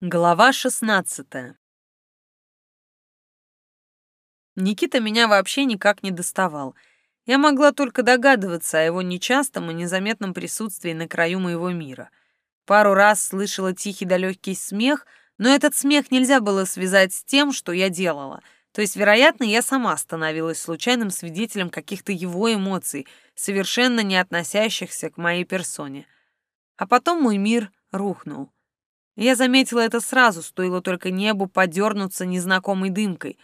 Глава 16 Никита меня вообще никак не доставал. Я могла только догадываться о его нечастом и незаметном присутствии на краю моего мира. Пару раз слышала тихий далекий смех, но этот смех нельзя было связать с тем, что я делала. То есть, вероятно, я сама становилась случайным свидетелем каких-то его эмоций, совершенно не относящихся к моей персоне. А потом мой мир рухнул. Я заметила это сразу, стоило только небу подернуться незнакомой дымкой.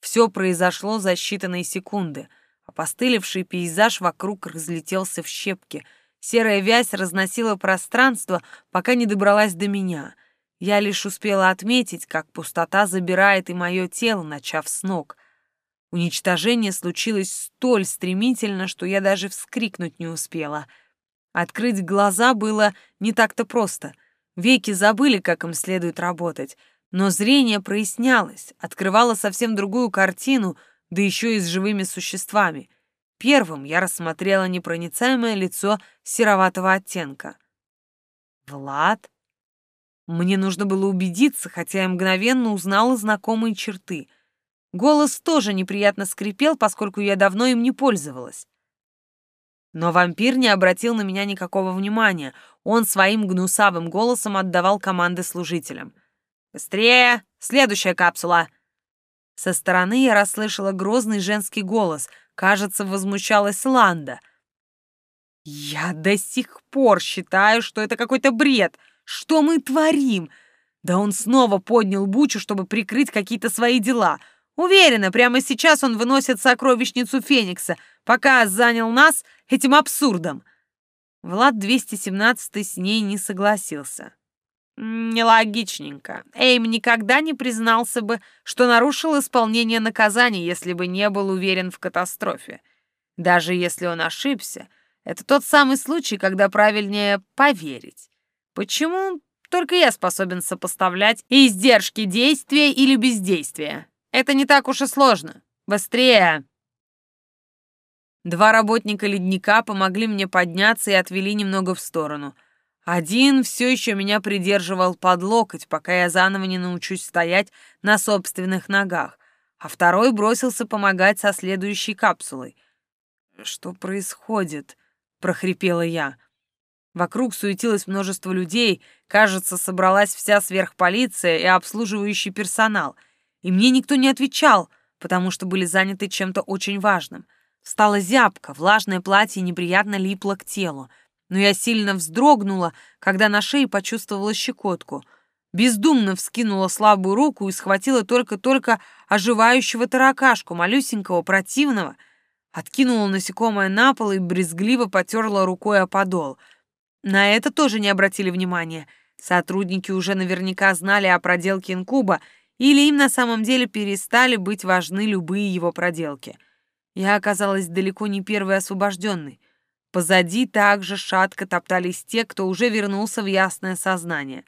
Все произошло за считанные секунды. Опостылевший пейзаж вокруг разлетелся в щепки. Серая вязь разносила пространство, пока не добралась до меня. Я лишь успела отметить, как пустота забирает и мое тело, начав с ног. Уничтожение случилось столь стремительно, что я даже вскрикнуть не успела. Открыть глаза было не так-то просто — Веки забыли, как им следует работать, но зрение прояснялось, открывало совсем другую картину, да еще и с живыми существами. Первым я рассмотрела непроницаемое лицо сероватого оттенка. «Влад?» Мне нужно было убедиться, хотя я мгновенно узнала знакомые черты. Голос тоже неприятно скрипел, поскольку я давно им не пользовалась. Но вампир не обратил на меня никакого внимания. Он своим гнусавым голосом отдавал команды служителям. «Быстрее! Следующая капсула!» Со стороны я расслышала грозный женский голос. Кажется, возмущалась Ланда. «Я до сих пор считаю, что это какой-то бред. Что мы творим?» Да он снова поднял бучу, чтобы прикрыть какие-то свои дела. Уверена, прямо сейчас он выносит сокровищницу Феникса, пока занял нас этим абсурдом. Влад 217 с ней не согласился. Нелогичненько. Эйм никогда не признался бы, что нарушил исполнение наказания, если бы не был уверен в катастрофе. Даже если он ошибся, это тот самый случай, когда правильнее поверить. Почему только я способен сопоставлять издержки действия или бездействия? Это не так уж и сложно. Быстрее! Два работника ледника помогли мне подняться и отвели немного в сторону. Один все еще меня придерживал под локоть, пока я заново не научусь стоять на собственных ногах, а второй бросился помогать со следующей капсулой. «Что происходит?» — прохрипела я. Вокруг суетилось множество людей, кажется, собралась вся сверхполиция и обслуживающий персонал. И мне никто не отвечал, потому что были заняты чем-то очень важным — Стала зябко, влажное платье неприятно липло к телу, но я сильно вздрогнула, когда на шее почувствовала щекотку. Бездумно вскинула слабую руку и схватила только-только оживающего таракашку, малюсенького, противного. Откинула насекомое на пол и брезгливо потерла рукой о подол. На это тоже не обратили внимания. Сотрудники уже наверняка знали о проделке инкуба, или им на самом деле перестали быть важны любые его проделки — я оказалась далеко не первой освобожденной. Позади также шатко топтались те, кто уже вернулся в ясное сознание.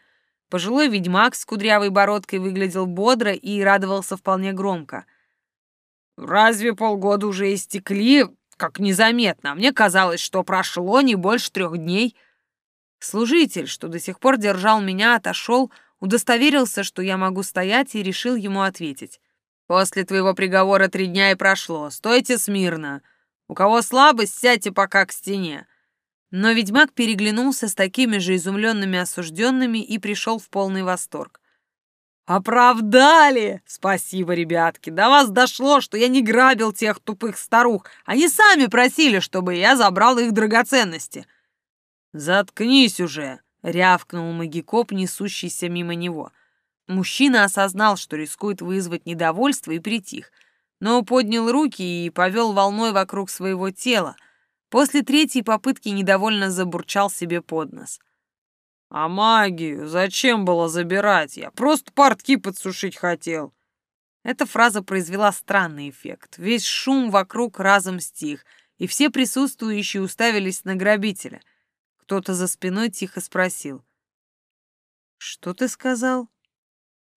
Пожилой ведьмак с кудрявой бородкой выглядел бодро и радовался вполне громко. «Разве полгода уже истекли? Как незаметно. Мне казалось, что прошло не больше трех дней». Служитель, что до сих пор держал меня, отошел, удостоверился, что я могу стоять, и решил ему ответить. После твоего приговора три дня и прошло. Стойте смирно. У кого слабость, сядьте пока к стене». Но ведьмак переглянулся с такими же изумленными осужденными и пришел в полный восторг. «Оправдали! Спасибо, ребятки! До вас дошло, что я не грабил тех тупых старух. Они сами просили, чтобы я забрал их драгоценности». «Заткнись уже!» — рявкнул магикоп, несущийся мимо него. Мужчина осознал, что рискует вызвать недовольство и притих, но поднял руки и повел волной вокруг своего тела. После третьей попытки недовольно забурчал себе под нос. «А магию зачем было забирать? Я просто портки подсушить хотел». Эта фраза произвела странный эффект. Весь шум вокруг разом стих, и все присутствующие уставились на грабителя. Кто-то за спиной тихо спросил. «Что ты сказал?»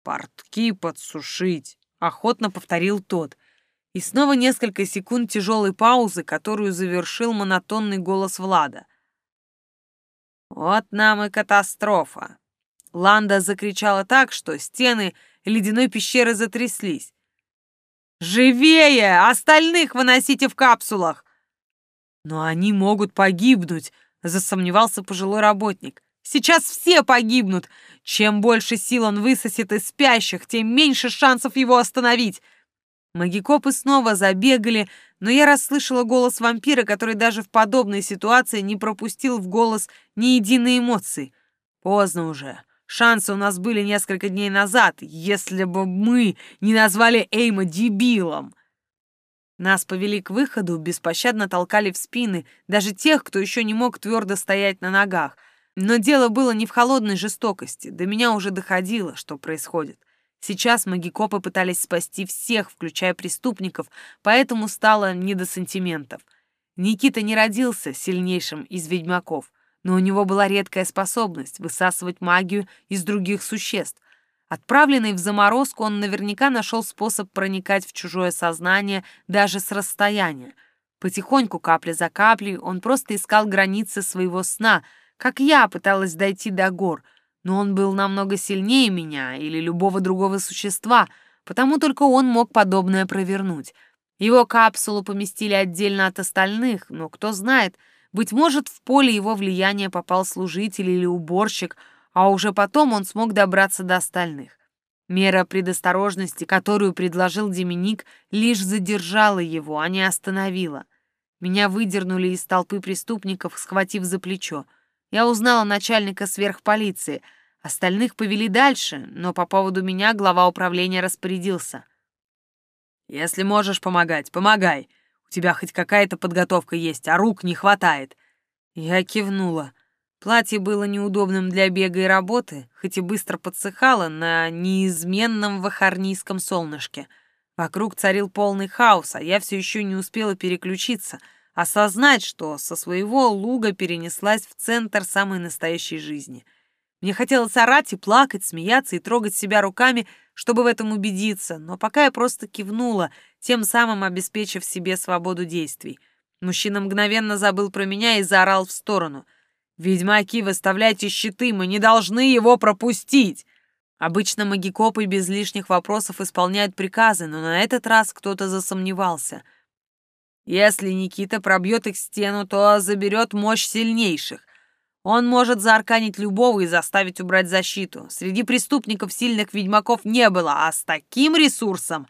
«Портки подсушить», — охотно повторил тот. И снова несколько секунд тяжелой паузы, которую завершил монотонный голос Влада. «Вот нам и катастрофа. Ланда закричала так, что стены ледяной пещеры затряслись. «Живее! Остальных выносите в капсулах!» «Но они могут погибнуть», — засомневался пожилой работник. «Сейчас все погибнут! Чем больше сил он высосет из спящих, тем меньше шансов его остановить!» Магикопы снова забегали, но я расслышала голос вампира, который даже в подобной ситуации не пропустил в голос ни единой эмоции. Поздно уже. Шансы у нас были несколько дней назад, если бы мы не назвали Эйма дебилом. Нас повели к выходу, беспощадно толкали в спины, даже тех, кто еще не мог твердо стоять на ногах. Но дело было не в холодной жестокости, до меня уже доходило, что происходит. Сейчас магикопы пытались спасти всех, включая преступников, поэтому стало не до сантиментов. Никита не родился сильнейшим из ведьмаков но у него была редкая способность высасывать магию из других существ. Отправленный в заморозку, он наверняка нашел способ проникать в чужое сознание даже с расстояния. Потихоньку, капля за каплей, он просто искал границы своего сна, как я пыталась дойти до гор, но он был намного сильнее меня или любого другого существа, потому только он мог подобное провернуть. Его капсулу поместили отдельно от остальных, но кто знает — быть может, в поле его влияния попал служитель или уборщик, а уже потом он смог добраться до остальных. Мера предосторожности, которую предложил Деминик, лишь задержала его, а не остановила. Меня выдернули из толпы преступников, схватив за плечо. Я узнала начальника сверхполиции. Остальных повели дальше, но по поводу меня глава управления распорядился. «Если можешь помогать, помогай. У тебя хоть какая-то подготовка есть, а рук не хватает». Я кивнула. Платье было неудобным для бега и работы, хоть и быстро подсыхало на неизменном вахарнийском солнышке. Вокруг царил полный хаос, а я все еще не успела переключиться, осознать, что со своего луга перенеслась в центр самой настоящей жизни — мне хотелось орать и плакать, смеяться и трогать себя руками, чтобы в этом убедиться, но пока я просто кивнула, тем самым обеспечив себе свободу действий. Мужчина мгновенно забыл про меня и заорал в сторону. «Ведьмаки, выставляйте щиты, мы не должны его пропустить!» Обычно магикопы без лишних вопросов исполняют приказы, но на этот раз кто-то засомневался. Если Никита пробьет их стену, то заберет мощь сильнейших. Он может заарканить любого и заставить убрать защиту. Среди преступников сильных ведьмаков не было, а с таким ресурсом...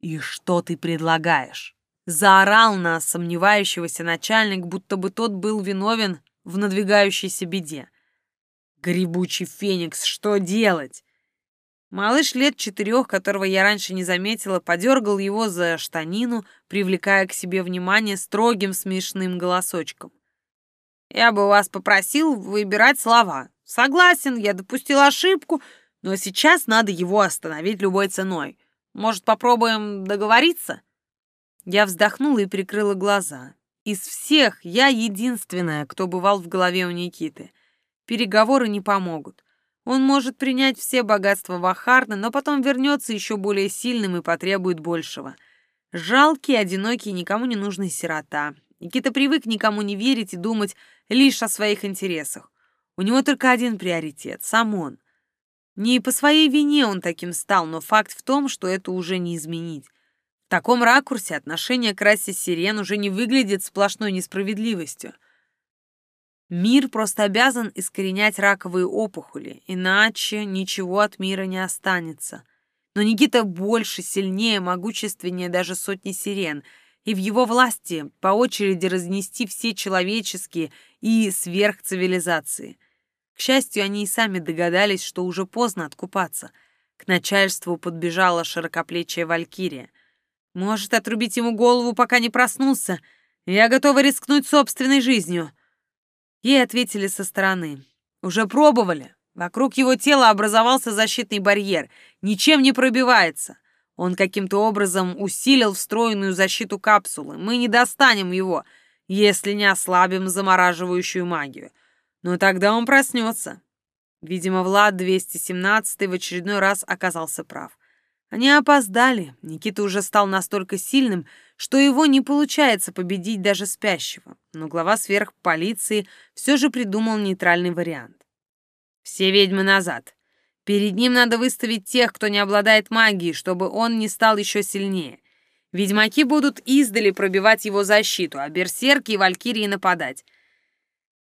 И что ты предлагаешь? Заорал на сомневающегося начальник, будто бы тот был виновен в надвигающейся беде. Грибучий феникс, что делать? Малыш лет четырех, которого я раньше не заметила, подергал его за штанину, привлекая к себе внимание строгим смешным голосочком. Я бы вас попросил выбирать слова. Согласен, я допустил ошибку, но сейчас надо его остановить любой ценой. Может, попробуем договориться?» Я вздохнула и прикрыла глаза. Из всех я единственная, кто бывал в голове у Никиты. Переговоры не помогут. Он может принять все богатства Вахарна, но потом вернется еще более сильным и потребует большего. Жалкий, одинокий, никому не нужный сирота. Никита привык никому не верить и думать лишь о своих интересах. У него только один приоритет — сам он. Не по своей вине он таким стал, но факт в том, что это уже не изменить. В таком ракурсе отношение к расе сирен уже не выглядит сплошной несправедливостью. Мир просто обязан искоренять раковые опухоли, иначе ничего от мира не останется. Но Никита больше, сильнее, могущественнее даже сотни сирен — и в его власти по очереди разнести все человеческие и сверхцивилизации. К счастью, они и сами догадались, что уже поздно откупаться. К начальству подбежала широкоплечья валькирия. «Может, отрубить ему голову, пока не проснулся? Я готова рискнуть собственной жизнью». Ей ответили со стороны. «Уже пробовали. Вокруг его тела образовался защитный барьер. Ничем не пробивается. Он каким-то образом усилил встроенную защиту капсулы. Мы не достанем его, если не ослабим замораживающую магию. Но тогда он проснется. Видимо, Влад 217 в очередной раз оказался прав. Они опоздали. Никита уже стал настолько сильным, что его не получается победить даже спящего. Но глава сверхполиции все же придумал нейтральный вариант. Все ведьмы назад. Перед ним надо выставить тех, кто не обладает магией, чтобы он не стал еще сильнее. Ведьмаки будут издали пробивать его защиту, а берсерки и валькирии нападать.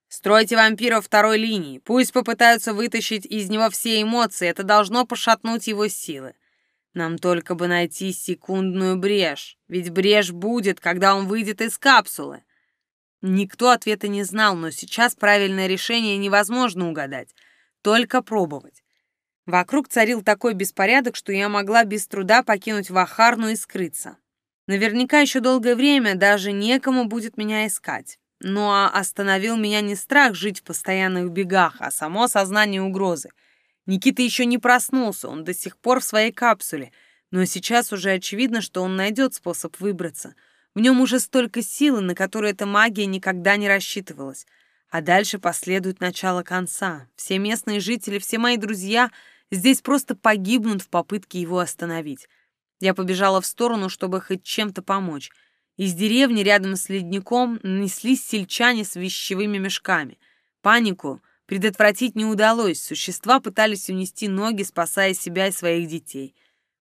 Стройте вампиров второй линии, пусть попытаются вытащить из него все эмоции, это должно пошатнуть его силы. Нам только бы найти секундную брешь, ведь брешь будет, когда он выйдет из капсулы. Никто ответа не знал, но сейчас правильное решение невозможно угадать, только пробовать. Вокруг царил такой беспорядок, что я могла без труда покинуть Вахарну и скрыться. Наверняка еще долгое время даже некому будет меня искать. Ну а остановил меня не страх жить в постоянных бегах, а само сознание угрозы. Никита еще не проснулся, он до сих пор в своей капсуле, но сейчас уже очевидно, что он найдет способ выбраться. В нем уже столько силы, на которую эта магия никогда не рассчитывалась. А дальше последует начало конца. Все местные жители, все мои друзья здесь просто погибнут в попытке его остановить. Я побежала в сторону, чтобы хоть чем-то помочь. Из деревни рядом с ледником неслись сельчане с вещевыми мешками. Панику предотвратить не удалось, существа пытались унести ноги, спасая себя и своих детей.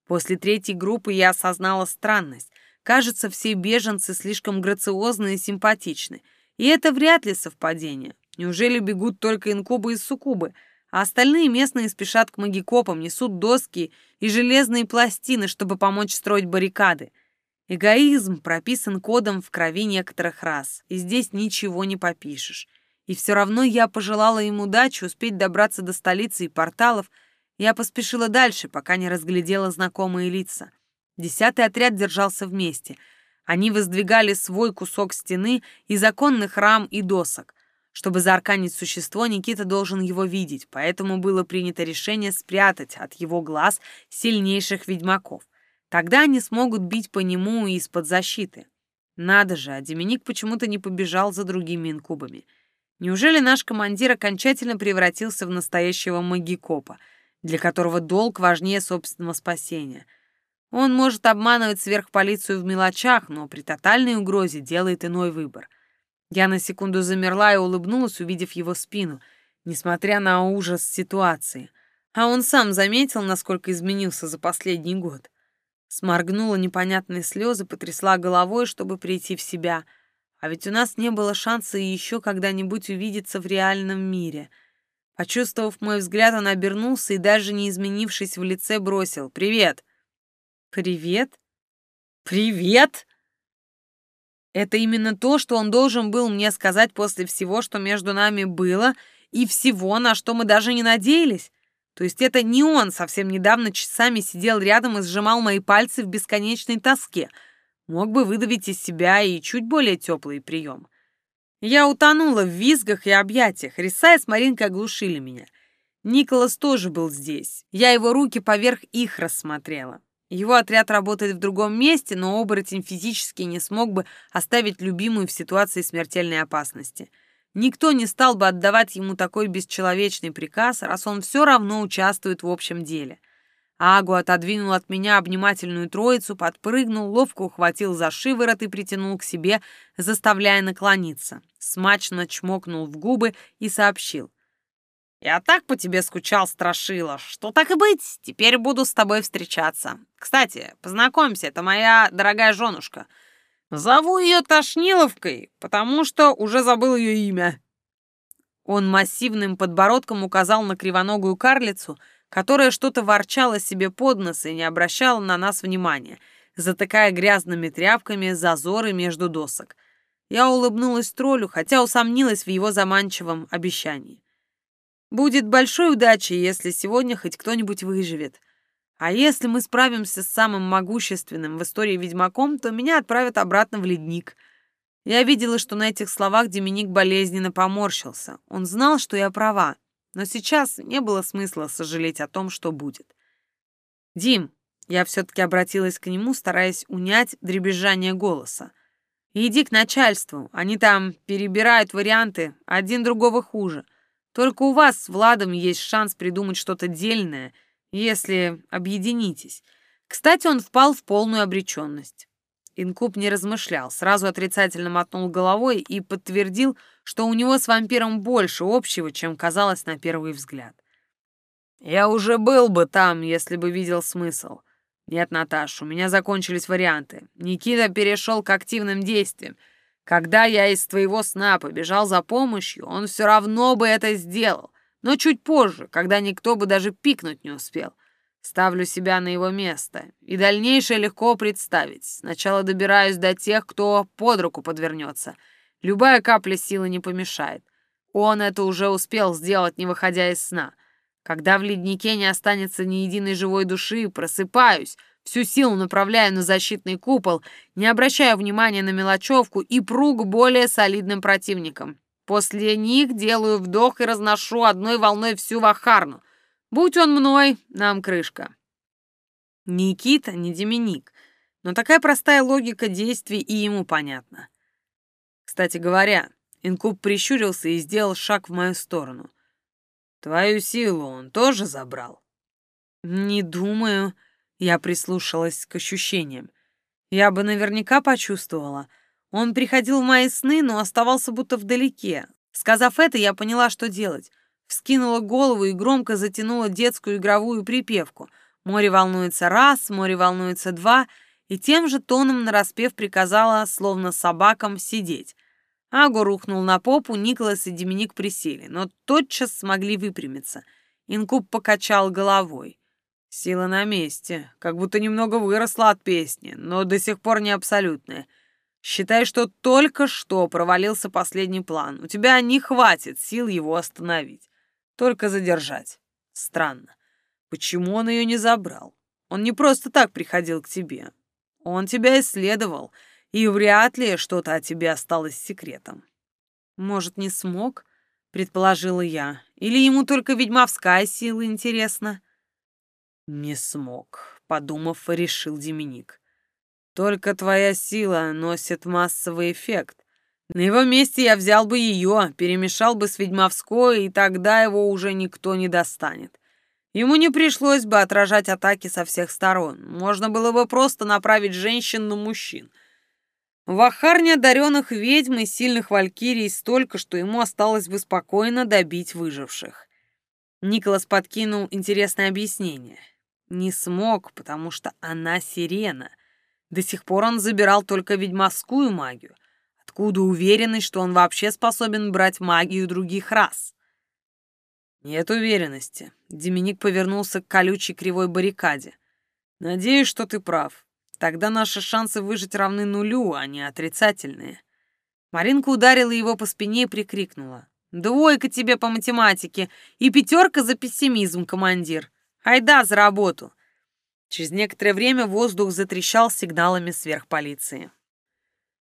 После третьей группы я осознала странность. Кажется, все беженцы слишком грациозны и симпатичны. И это вряд ли совпадение. Неужели бегут только инкубы и суккубы, а остальные местные спешат к магикопам, несут доски и железные пластины, чтобы помочь строить баррикады. Эгоизм прописан кодом в крови некоторых рас, и здесь ничего не попишешь. И все равно я пожелала им удачи успеть добраться до столицы и порталов. Я поспешила дальше, пока не разглядела знакомые лица. Десятый отряд держался вместе. Они воздвигали свой кусок стены из оконных рам и досок. Чтобы заарканить существо, Никита должен его видеть, поэтому было принято решение спрятать от его глаз сильнейших ведьмаков. Тогда они смогут бить по нему из-под защиты. Надо же, а Деминик почему-то не побежал за другими инкубами. Неужели наш командир окончательно превратился в настоящего магикопа, для которого долг важнее собственного спасения? Он может обманывать сверхполицию в мелочах, но при тотальной угрозе делает иной выбор. Я на секунду замерла и улыбнулась, увидев его спину, несмотря на ужас ситуации. А он сам заметил, насколько изменился за последний год. Сморгнула непонятные слезы, потрясла головой, чтобы прийти в себя. А ведь у нас не было шанса еще когда-нибудь увидеться в реальном мире. Почувствовав мой взгляд, он обернулся и, даже не изменившись в лице, бросил «Привет!» «Привет? Привет?» Это именно то, что он должен был мне сказать после всего, что между нами было, и всего, на что мы даже не надеялись. То есть это не он совсем недавно часами сидел рядом и сжимал мои пальцы в бесконечной тоске. Мог бы выдавить из себя и чуть более теплый прием. Я утонула в визгах и объятиях. Риса и с Маринкой оглушили меня. Николас тоже был здесь. Я его руки поверх их рассмотрела. Его отряд работает в другом месте, но оборотень физически не смог бы оставить любимую в ситуации смертельной опасности. Никто не стал бы отдавать ему такой бесчеловечный приказ, раз он все равно участвует в общем деле. Агу отодвинул от меня обнимательную троицу, подпрыгнул, ловко ухватил за шиворот и притянул к себе, заставляя наклониться. Смачно чмокнул в губы и сообщил. «Я так по тебе скучал, Страшила, что так и быть, теперь буду с тобой встречаться. Кстати, познакомься, это моя дорогая женушка — Зову ее Тошниловкой, потому что уже забыл ее имя». Он массивным подбородком указал на кривоногую карлицу, которая что-то ворчала себе под нос и не обращала на нас внимания, затыкая грязными тряпками зазоры между досок. Я улыбнулась троллю, хотя усомнилась в его заманчивом обещании. «Будет большой удачей, если сегодня хоть кто-нибудь выживет», а если мы справимся с самым могущественным в истории ведьмаком, то меня отправят обратно в ледник. Я видела, что на этих словах Деминик болезненно поморщился. Он знал, что я права, но сейчас не было смысла сожалеть о том, что будет. «Дим», я все-таки обратилась к нему, стараясь унять дребезжание голоса. «Иди к начальству, они там перебирают варианты, один другого хуже. Только у вас с Владом есть шанс придумать что-то дельное — если объединитесь. Кстати, он впал в полную обреченность. Инкуб не размышлял, сразу отрицательно мотнул головой и подтвердил, что у него с вампиром больше общего, чем казалось на первый взгляд. «Я уже был бы там, если бы видел смысл. Нет, Наташ, у меня закончились варианты. Никита перешел к активным действиям. Когда я из твоего сна побежал за помощью, он все равно бы это сделал, но чуть позже, когда никто бы даже пикнуть не успел. Ставлю себя на его место, и дальнейшее легко представить. Сначала добираюсь до тех, кто под руку подвернется. Любая капля силы не помешает. Он это уже успел сделать, не выходя из сна. Когда в леднике не останется ни единой живой души, просыпаюсь, всю силу направляю на защитный купол, не обращая внимания на мелочевку и пру более солидным противникам. После них делаю вдох и разношу одной волной всю Вахарну — Будь он мной, нам крышка. Никита, не Деминик, но такая простая логика действий и ему понятна. Кстати говоря, Инкуб прищурился и сделал шаг в мою сторону. Твою силу он тоже забрал? Не думаю, я прислушалась к ощущениям. Я бы наверняка почувствовала. Он приходил в мои сны, но оставался будто вдалеке. Сказав это, я поняла, что делать вскинула голову и громко затянула детскую игровую припевку. «Море волнуется раз, море волнуется два», и тем же тоном нараспев приказала, словно собакам, сидеть. Аго рухнул на попу, Николас и Деминик присели, но тотчас смогли выпрямиться. Инкуб покачал головой. Сила на месте, как будто немного выросла от песни, но до сих пор не абсолютная. Считай, что только что провалился последний план. У тебя не хватит сил его остановить. Только задержать. Странно. Почему он ее не забрал? Он не просто так приходил к тебе. Он тебя исследовал, и вряд ли что-то от тебя осталось секретом. Может, не смог? Предположила я. Или ему только ведьмовская сила интересна? Не смог, подумав, решил Деминик. Только твоя сила носит массовый эффект. На его месте я взял бы ее, перемешал бы с ведьмовской, и тогда его уже никто не достанет. Ему не пришлось бы отражать атаки со всех сторон. Можно было бы просто направить женщин на мужчин. В Ахарне одаренных ведьм и сильных валькирий столько, что ему осталось бы спокойно добить выживших. Николас подкинул интересное объяснение. Не смог, потому что она сирена. До сих пор он забирал только ведьмовскую магию, Откуда уверенность, что он вообще способен брать магию других рас? Нет уверенности. Деминик повернулся к колючей кривой баррикаде. Надеюсь, что ты прав. Тогда наши шансы выжить равны нулю, а не отрицательные. Маринка ударила его по спине и прикрикнула. «Двойка тебе по математике и пятерка за пессимизм, командир. Айда за работу!» Через некоторое время воздух затрещал сигналами сверхполиции.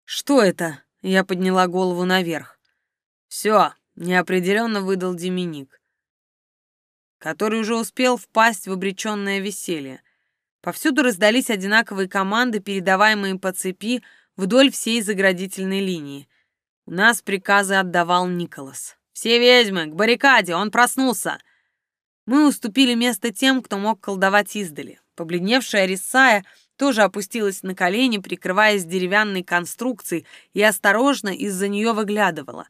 «Что это?» Я подняла голову наверх. Все, неопределенно выдал Деминик, который уже успел впасть в обреченное веселье. Повсюду раздались одинаковые команды, передаваемые по цепи вдоль всей заградительной линии. У нас приказы отдавал Николас. «Все ведьмы, к баррикаде, он проснулся!» Мы уступили место тем, кто мог колдовать издали. Побледневшая Рисая тоже опустилась на колени, прикрываясь деревянной конструкцией, и осторожно из-за нее выглядывала.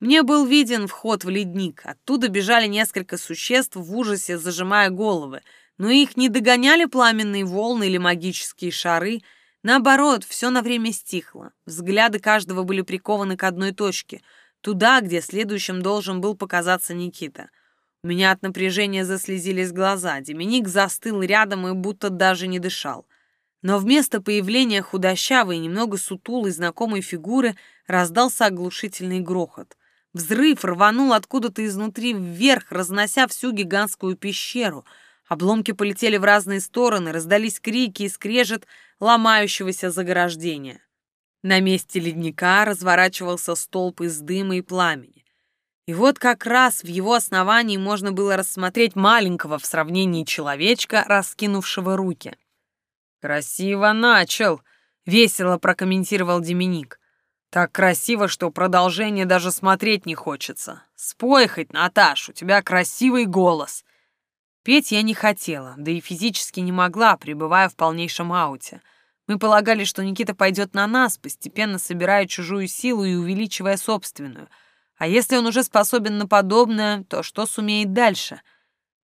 Мне был виден вход в ледник. Оттуда бежали несколько существ в ужасе, зажимая головы. Но их не догоняли пламенные волны или магические шары. Наоборот, все на время стихло. Взгляды каждого были прикованы к одной точке — туда, где следующим должен был показаться Никита. У меня от напряжения заслезились глаза. Деминик застыл рядом и будто даже не дышал. Но вместо появления худощавой, немного сутулой знакомой фигуры раздался оглушительный грохот. Взрыв рванул откуда-то изнутри вверх, разнося всю гигантскую пещеру. Обломки полетели в разные стороны, раздались крики и скрежет ломающегося заграждения. На месте ледника разворачивался столб из дыма и пламени. И вот как раз в его основании можно было рассмотреть маленького в сравнении человечка, раскинувшего руки — «Красиво начал», — весело прокомментировал Деминик. «Так красиво, что продолжение даже смотреть не хочется. Спой хоть, Наташ, у тебя красивый голос». Петь я не хотела, да и физически не могла, пребывая в полнейшем ауте. Мы полагали, что Никита пойдет на нас, постепенно собирая чужую силу и увеличивая собственную. А если он уже способен на подобное, то что сумеет дальше?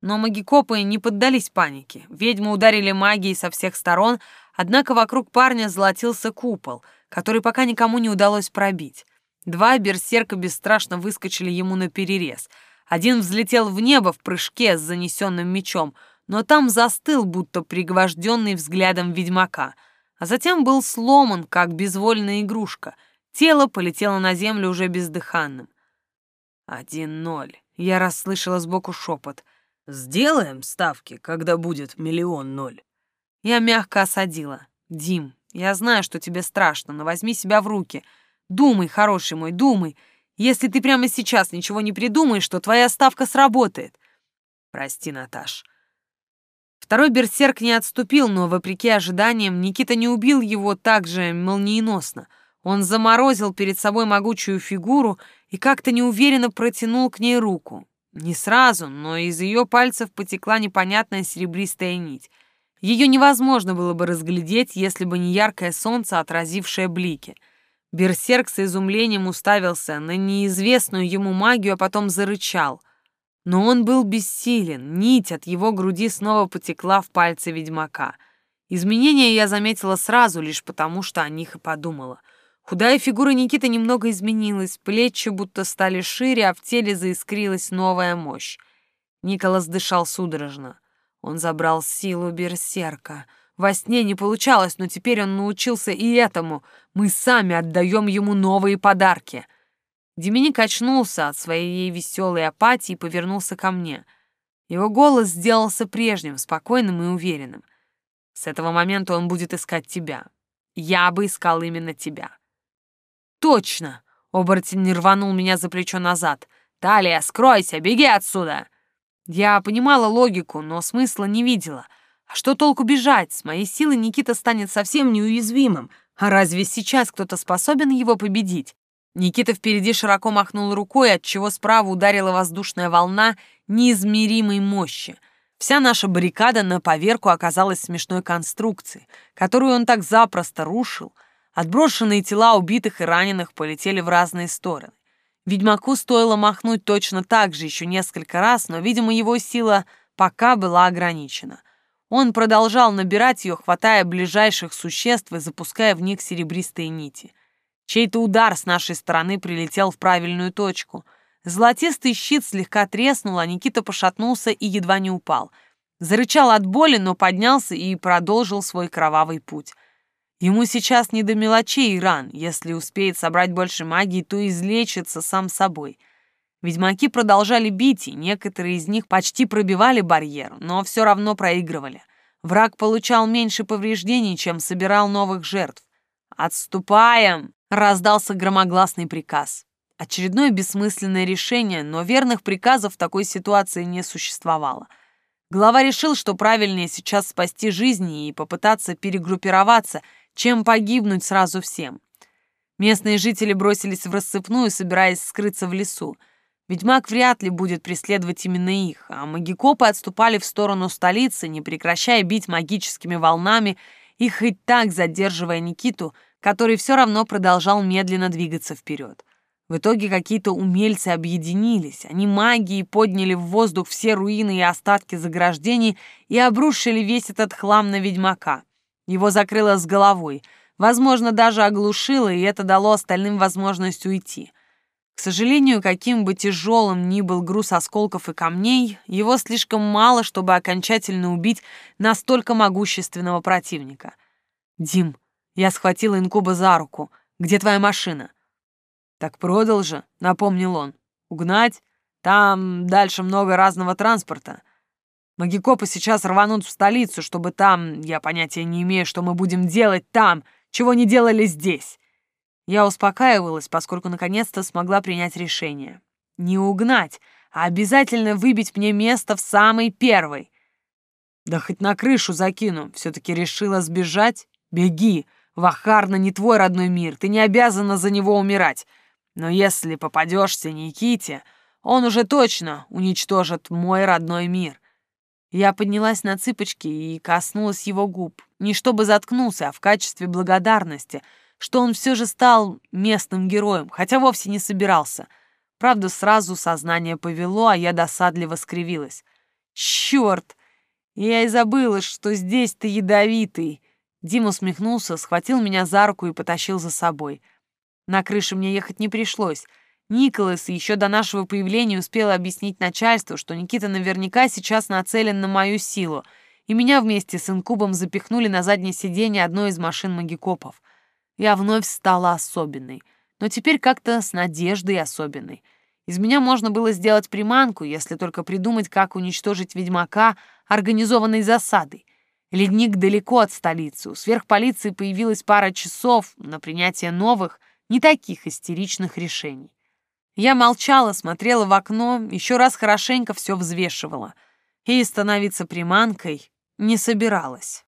Но магикопы не поддались панике. Ведьмы ударили магией со всех сторон, однако вокруг парня золотился купол, который пока никому не удалось пробить. Два берсерка бесстрашно выскочили ему на перерез. Один взлетел в небо в прыжке с занесенным мечом, но там застыл, будто пригвожденный взглядом ведьмака — а затем был сломан, как безвольная игрушка. Тело полетело на землю уже бездыханным. «Один ноль», — я расслышала сбоку шепот. «Сделаем ставки, когда будет миллион ноль». Я мягко осадила. «Дим, я знаю, что тебе страшно, но возьми себя в руки. Думай, хороший мой, думай. Если ты прямо сейчас ничего не придумаешь, то твоя ставка сработает». «Прости, Наташ», Второй берсерк не отступил, но, вопреки ожиданиям, Никита не убил его так же молниеносно. Он заморозил перед собой могучую фигуру и как-то неуверенно протянул к ней руку. Не сразу, но из ее пальцев потекла непонятная серебристая нить. Ее невозможно было бы разглядеть, если бы не яркое солнце, отразившее блики. Берсерк с изумлением уставился на неизвестную ему магию, а потом зарычал. Но он был бессилен, нить от его груди снова потекла в пальцы ведьмака. Изменения я заметила сразу, лишь потому, что о них и подумала. Худая фигура Никиты немного изменилась, плечи будто стали шире, а в теле заискрилась новая мощь. Николас дышал судорожно. Он забрал силу берсерка. Во сне не получалось, но теперь он научился и этому. Мы сами отдаем ему новые подарки — Деминик очнулся от своей веселой апатии и повернулся ко мне. Его голос сделался прежним, спокойным и уверенным. С этого момента он будет искать тебя. Я бы искал именно тебя. Точно! Оборотень рванул меня за плечо назад. «Талия, скройся, беги отсюда!» Я понимала логику, но смысла не видела. А что толку бежать? С моей силой Никита станет совсем неуязвимым. А разве сейчас кто-то способен его победить? Никита впереди широко махнул рукой, отчего справа ударила воздушная волна неизмеримой мощи. Вся наша баррикада на поверку оказалась смешной конструкцией, которую он так запросто рушил. Отброшенные тела убитых и раненых полетели в разные стороны. Ведьмаку стоило махнуть точно так же еще несколько раз, но, видимо, его сила пока была ограничена. Он продолжал набирать ее, хватая ближайших существ и запуская в них серебристые нити — Чей-то удар с нашей стороны прилетел в правильную точку. Золотистый щит слегка треснул, а Никита пошатнулся и едва не упал. Зарычал от боли, но поднялся и продолжил свой кровавый путь. Ему сейчас не до мелочей и ран. Если успеет собрать больше магии, то излечится сам собой. Ведьмаки продолжали бить, и некоторые из них почти пробивали барьер, но все равно проигрывали. Враг получал меньше повреждений, чем собирал новых жертв. «Отступаем!» Раздался громогласный приказ. Очередное бессмысленное решение, но верных приказов в такой ситуации не существовало. Глава решил, что правильнее сейчас спасти жизни и попытаться перегруппироваться, чем погибнуть сразу всем. Местные жители бросились в рассыпную, собираясь скрыться в лесу. Ведьмак вряд ли будет преследовать именно их, а магикопы отступали в сторону столицы, не прекращая бить магическими волнами и хоть так задерживая Никиту — который все равно продолжал медленно двигаться вперед. В итоге какие-то умельцы объединились, они магией подняли в воздух все руины и остатки заграждений и обрушили весь этот хлам на ведьмака. Его закрыло с головой, возможно, даже оглушило, и это дало остальным возможность уйти. К сожалению, каким бы тяжелым ни был груз осколков и камней, его слишком мало, чтобы окончательно убить настолько могущественного противника. «Дим, я схватила инкуба за руку. «Где твоя машина?» «Так продал же», — напомнил он. «Угнать? Там дальше много разного транспорта. Магикопы сейчас рванут в столицу, чтобы там... Я понятия не имею, что мы будем делать там, чего не делали здесь». Я успокаивалась, поскольку наконец-то смогла принять решение. Не угнать, а обязательно выбить мне место в самой первой. Да хоть на крышу закину, все-таки решила сбежать. Беги, Вахарна не твой родной мир, ты не обязана за него умирать. Но если попадешься Никите, он уже точно уничтожит мой родной мир. Я поднялась на цыпочки и коснулась его губ. Не чтобы заткнулся, а в качестве благодарности, что он все же стал местным героем, хотя вовсе не собирался. Правда, сразу сознание повело, а я досадливо скривилась. «Черт! Я и забыла, что здесь ты ядовитый!» Дима усмехнулся, схватил меня за руку и потащил за собой. На крыше мне ехать не пришлось — Николас еще до нашего появления успел объяснить начальству, что Никита наверняка сейчас нацелен на мою силу, и меня вместе с инкубом запихнули на заднее сиденье одной из машин магикопов. Я вновь стала особенной, но теперь как-то с надеждой особенной. Из меня можно было сделать приманку, если только придумать, как уничтожить ведьмака организованной засадой. Ледник далеко от столицы, у сверхполиции появилась пара часов на принятие новых, не таких истеричных решений. Я молчала, смотрела в окно, еще раз хорошенько все взвешивала. И становиться приманкой не собиралась.